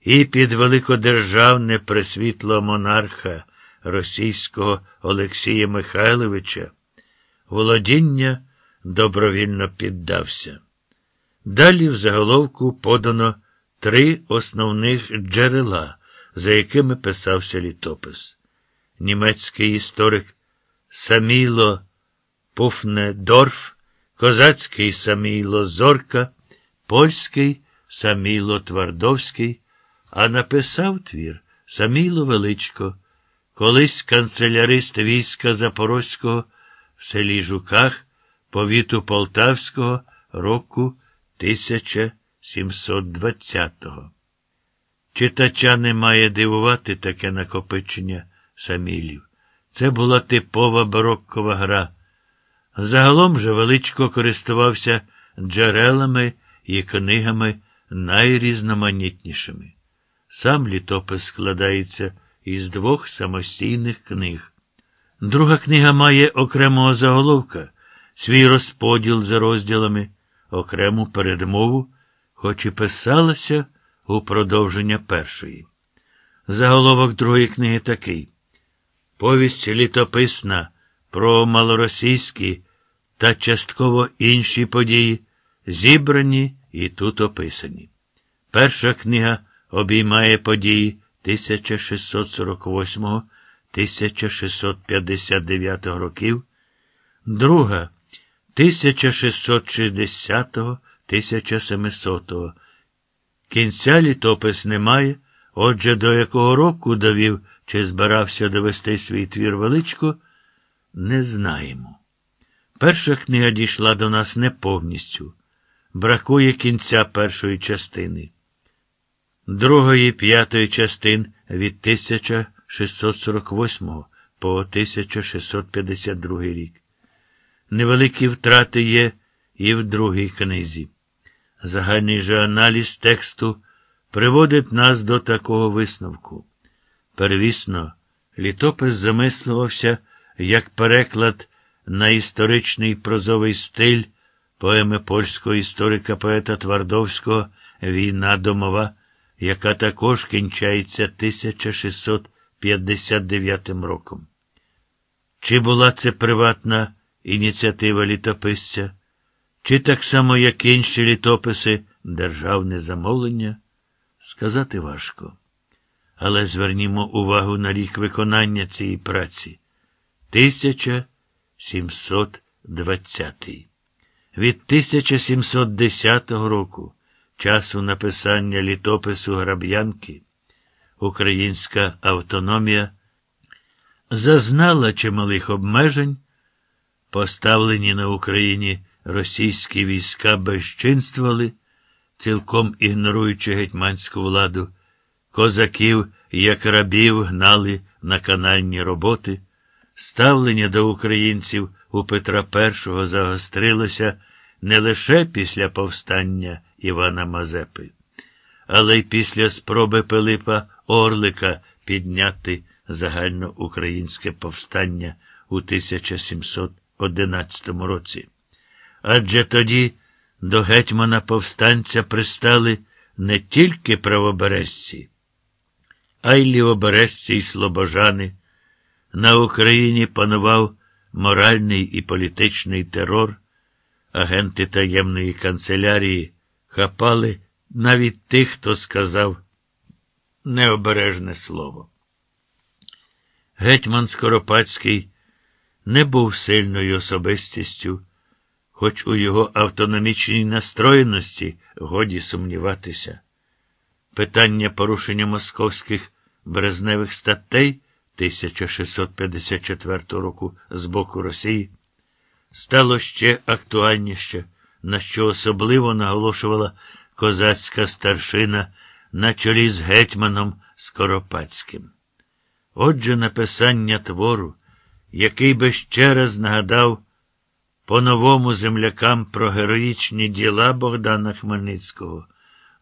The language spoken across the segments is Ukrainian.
і під великодержавне пресвітло монарха російського Олексія Михайловича володіння добровільно піддався. Далі в заголовку подано три основних джерела, за якими писався літопис. Німецький історик Саміло Пуфнедорф, козацький Саміло Зорка, польський Саміло Твардовський, а написав твір Саміло Величко, колись канцелярист війська Запорозького в селі Жуках, повіту Полтавського року 1720-го. Читача не має дивувати таке накопичення самілів. Це була типова бароккова гра. Загалом же величко користувався джерелами і книгами найрізноманітнішими. Сам літопис складається із двох самостійних книг. Друга книга має окремого заголовка, свій розподіл за розділами, окрему передмову, хоч і писалася у продовження першої. Заголовок другої книги такий. Повість літописна про малоросійські та частково інші події, зібрані і тут описані. Перша книга обіймає події 1648 1659 років, друга 1660 1700 Кінця літопис немає, отже, до якого року довів чи збирався довести свій твір величко, не знаємо. Перша книга дійшла до нас не повністю. Бракує кінця першої частини, другої п'ятої частин від 1648 по 1652 рік. Невеликі втрати є і в другій книзі. Загальний же аналіз тексту приводить нас до такого висновку. Первісно, літопис замислювався як переклад на історичний прозовий стиль поеми польського історика поета Твардовського Війна домова, яка також кінчається 1659 роком. Чи була це приватна ініціатива літописця, чи так само, як інші літописи, державне замовлення, сказати важко. Але звернімо увагу на рік виконання цієї праці 1720. Від 1710 року, часу написання літопису Граб'янки, українська автономія зазнала чималих обмежень, поставлені на Україні російські війська безчинствували, цілком ігноруючи гетьманську владу. Козаків, як рабів, гнали на канальні роботи. Ставлення до українців у Петра І загострилося не лише після повстання Івана Мазепи, але й після спроби Пилипа Орлика підняти загальноукраїнське повстання у 1711 році. Адже тоді до гетьмана повстанця пристали не тільки правобережці, а й лівобережці й слобожани. На Україні панував моральний і політичний терор, агенти таємної канцелярії хапали навіть тих, хто сказав необережне слово. Гетьман Скоропадський не був сильною особистістю, хоч у його автономічній настроєності годі сумніватися. Питання порушення московських березневих статей 1654 року з боку Росії стало ще актуальніше, на що особливо наголошувала козацька старшина на чолі з гетьманом Скоропадським. Отже, написання твору, який би ще раз нагадав по-новому землякам про героїчні діла Богдана Хмельницького,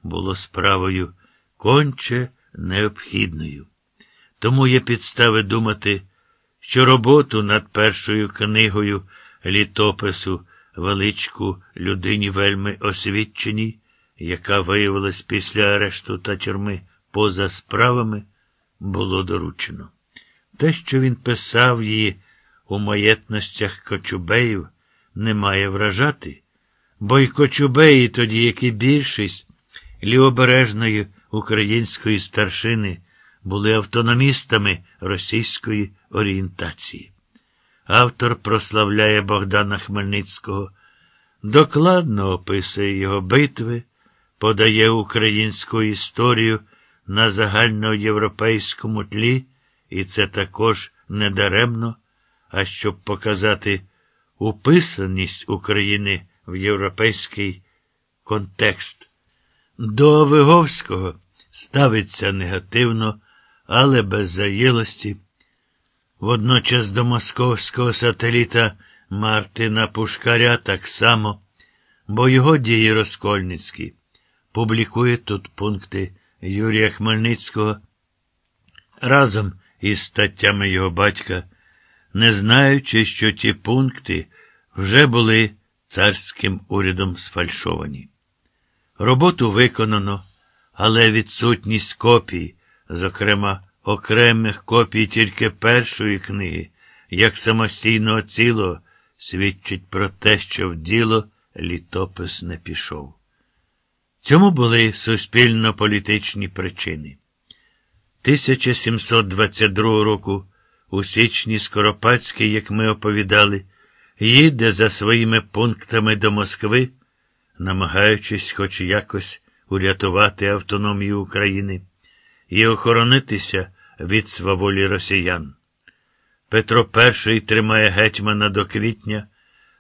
було справою конче необхідною. Тому є підстави думати, що роботу над першою книгою літопису величку людині вельми освіченій, яка виявилась після арешту та тюрми поза справами було доручено. Те, що він писав її у маєтностях Кочубеїв, не має вражати, бо й Кочубеї тоді, як і більшість лівобережної української старшини, були автономістами російської орієнтації. Автор прославляє Богдана Хмельницького, докладно описує його битви, подає українську історію на загальноєвропейському тлі, і це також недаремно, а щоб показати уписаність України в європейський контекст. До Виговського ставиться негативно, але без заїлості. Водночас до московського сателіта Мартина Пушкаря так само, бо його дії Розкольницький публікує тут пункти Юрія Хмельницького разом із статтями його батька, не знаючи, що ті пункти вже були царським урядом сфальшовані. Роботу виконано, але відсутність копій, зокрема окремих копій тільки першої книги, як самостійного цілого, свідчить про те, що в діло літопис не пішов. Цьому були суспільно-політичні причини. 1722 року у січні Скоропадський, як ми оповідали, їде за своїми пунктами до Москви, намагаючись хоч якось урятувати автономію України і охоронитися від сваволі росіян. Петро І тримає гетьмана до квітня,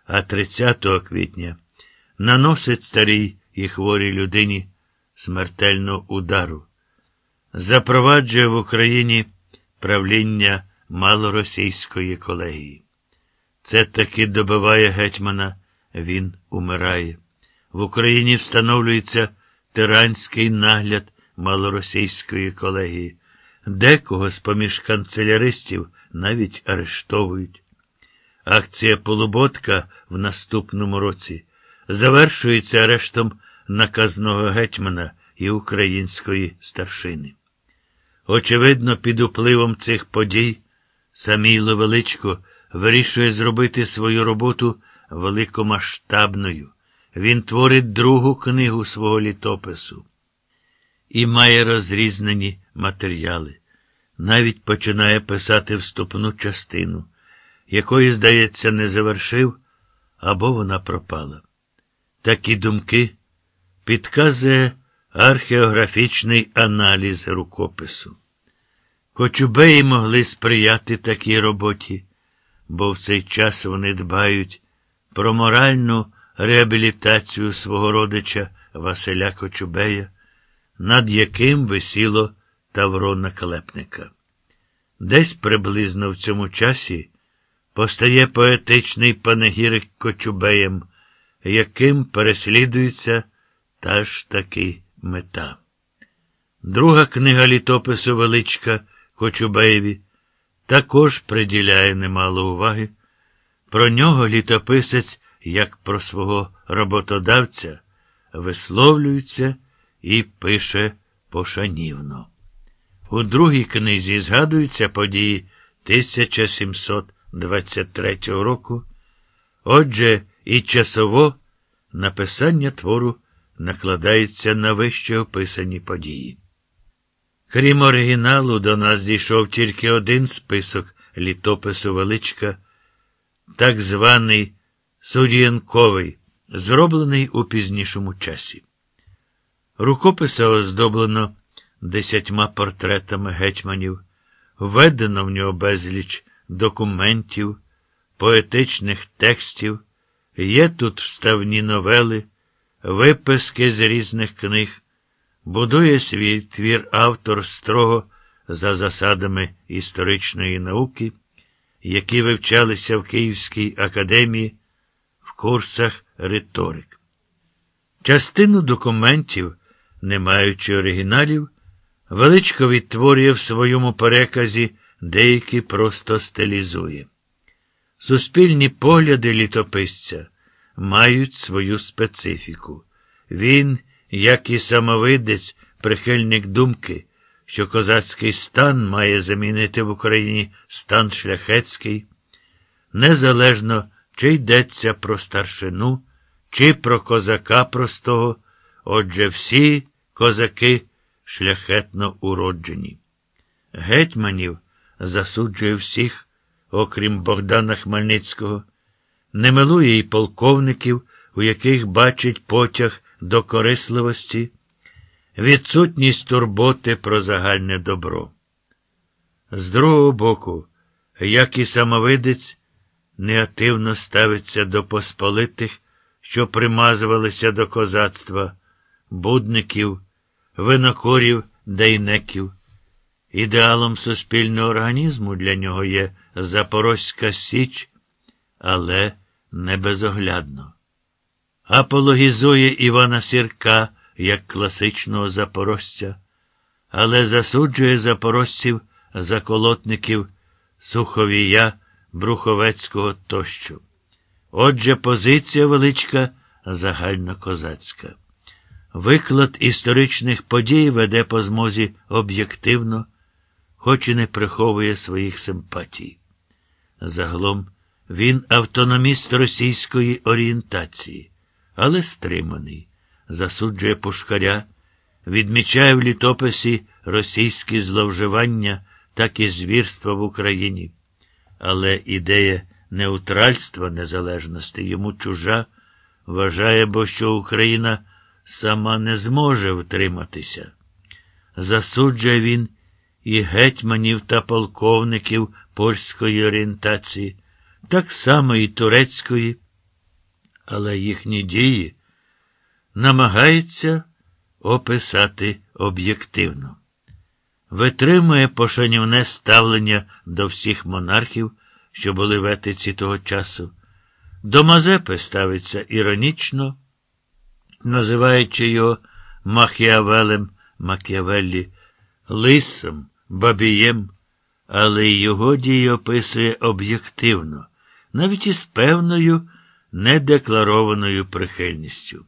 а 30 квітня наносить старій і хворій людині смертельну удару. Запроваджує в Україні правління малоросійської колегії. Це таки добиває гетьмана, він умирає. В Україні встановлюється тиранський нагляд малоросійської колегії. Декого з поміж канцеляристів навіть арештовують. Акція Полуботка в наступному році завершується арештом наказного гетьмана і української старшини. Очевидно, під впливом цих подій Самійло Величко вирішує зробити свою роботу великомасштабною. Він творить другу книгу свого літопису і має розрізнені матеріали. Навіть починає писати вступну частину, якої, здається, не завершив, або вона пропала. Такі думки підказує археографічний аналіз рукопису. Кочубеї могли сприяти такій роботі, бо в цей час вони дбають про моральну реабілітацію свого родича Василя Кочубея, над яким висіло Тавро наклепника. Десь приблизно в цьому часі постає поетичний панегірик Кочубеєм, яким переслідується та ж таки мета. Друга книга літопису Величка Кочубеєві також приділяє немало уваги. Про нього літописець, як про свого роботодавця, висловлюється і пише пошанівно. У другій книзі згадуються події 1723 року. Отже, і часово написання твору накладається на вище описані події. Крім оригіналу, до нас дійшов тільки один список літопису величка, так званий Судієнковий, зроблений у пізнішому часі. Рукописа оздоблено десятьма портретами гетьманів, введено в нього безліч документів, поетичних текстів, є тут вставні новели, виписки з різних книг, будує свій твір автор строго за засадами історичної науки, які вивчалися в Київській академії в курсах риторик. Частину документів, не маючи оригіналів, Величко відтворює в своєму переказі деякі просто стилізує. Суспільні погляди літописця мають свою специфіку. Він, як і самовидець, прихильник думки, що козацький стан має замінити в Україні стан шляхетський, незалежно чи йдеться про старшину, чи про козака простого, отже всі козаки шляхетно уроджені. Гетьманів засуджує всіх, окрім Богдана Хмельницького, не милує й полковників, у яких бачить потяг до корисливості, відсутність турботи про загальне добро. З другого боку, як і самовидець, неактивно ставиться до посполитих, що примазувалися до козацтва, будників, винокорів, дейнеків. Ідеалом суспільного організму для нього є Запорозька Січ, але не безоглядно. Апологізує Івана Сірка як класичного запорожця, але засуджує запорожців заколотників Суховія, Бруховецького тощо. Отже, позиція величка загальнокозацька. Виклад історичних подій веде по змозі об'єктивно, хоч і не приховує своїх симпатій. Загалом він автономіст російської орієнтації, але стриманий, засуджує пушкаря, відмічає в літописі російські зловживання, так і звірства в Україні. Але ідея неутральства незалежності йому чужа, вважає, бо що Україна сама не зможе втриматися. Засуджує він і гетьманів та полковників польської орієнтації, так само і турецької, але їхні дії намагається описати об'єктивно. Витримує пошанівне ставлення до всіх монархів, що були в етиці того часу. До Мазепи ставиться іронічно, називаючи його Махіавелем Макіавеллі, лисом, бабієм, але його дії описує об'єктивно, навіть із певною недекларованою прихильністю.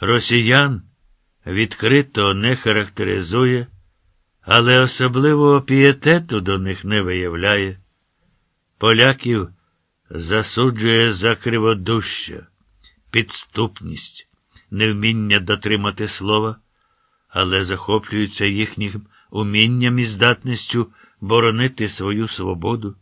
Росіян відкрито не характеризує, але особливого пієтету до них не виявляє. Поляків засуджує за криводуща, підступність, невміння дотримати слова, але захоплюється їхнім умінням і здатністю боронити свою свободу,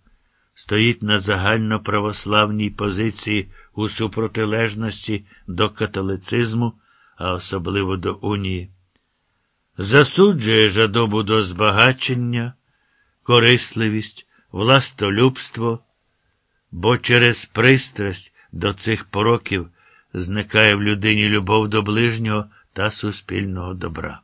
стоїть на загальноправославній позиції у супротилежності до католицизму, а особливо до унії. Засуджує жадобу до збагачення, корисливість, властолюбство, бо через пристрасть до цих пороків зникає в людині любов до ближнього та суспільного добра.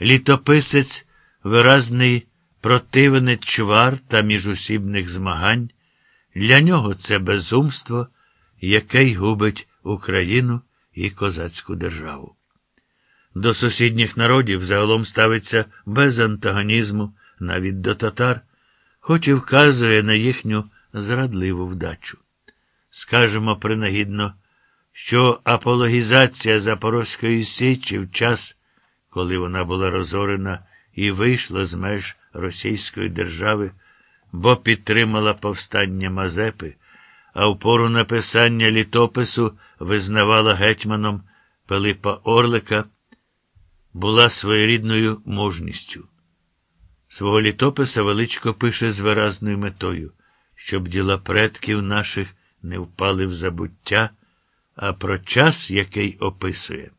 Літописець виразний противник чвар та міжусібних змагань, для нього це безумство, яке й губить Україну і козацьку державу. До сусідніх народів загалом ставиться без антагонізму, навіть до татар, хоч і вказує на їхню зрадливу вдачу. Скажемо принагідно, що апологізація Запорозької Січі в час, коли вона була розорена і вийшла з меж Російської держави, бо підтримала повстання Мазепи, а в пору написання літопису визнавала гетьманом Пилипа Орлика, була своєрідною мужністю. Свого літописа величко пише з виразною метою, щоб діла предків наших не впали в забуття, а про час, який описує.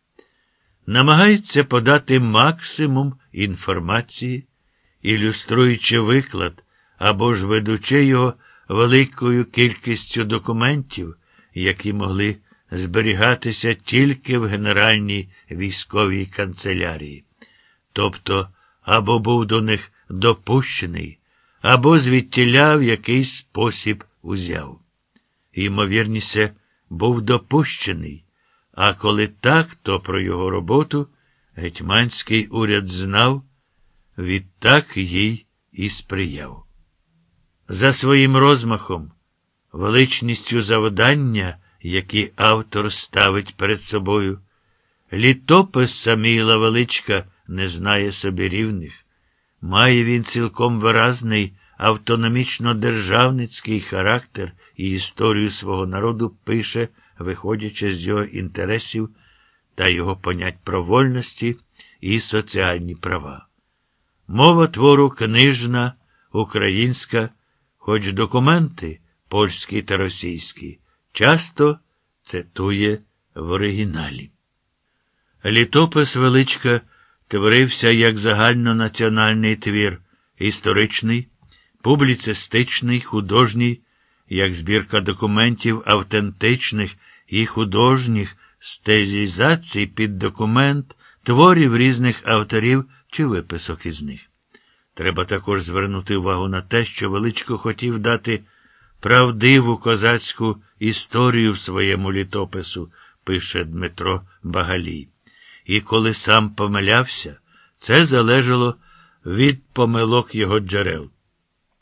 Намагається подати максимум інформації, ілюструючи виклад або ж ведучи його великою кількістю документів, які могли зберігатися тільки в Генеральній військовій канцелярії. Тобто, або був до них допущений, або звідтіля в якийсь спосіб узяв. Ймовірніше, був допущений, а коли так, то про його роботу гетьманський уряд знав, відтак їй і сприяв. За своїм розмахом, величністю завдання, які автор ставить перед собою, літопис Саміла Величка не знає собі рівних. Має він цілком виразний автономічно-державницький характер і історію свого народу пише, виходячи з його інтересів та його понять про вольності і соціальні права. Мова твору книжна, українська, хоч документи польські та російські, часто цитує в оригіналі. Літопис величка творився як загальнонаціональний твір, історичний, публіцистичний, художній, як збірка документів автентичних і художніх стезізацій під документ, творів різних авторів чи виписок із них. Треба також звернути увагу на те, що Величко хотів дати правдиву козацьку історію в своєму літопису, пише Дмитро Багалій. І коли сам помилявся, це залежало від помилок його джерел.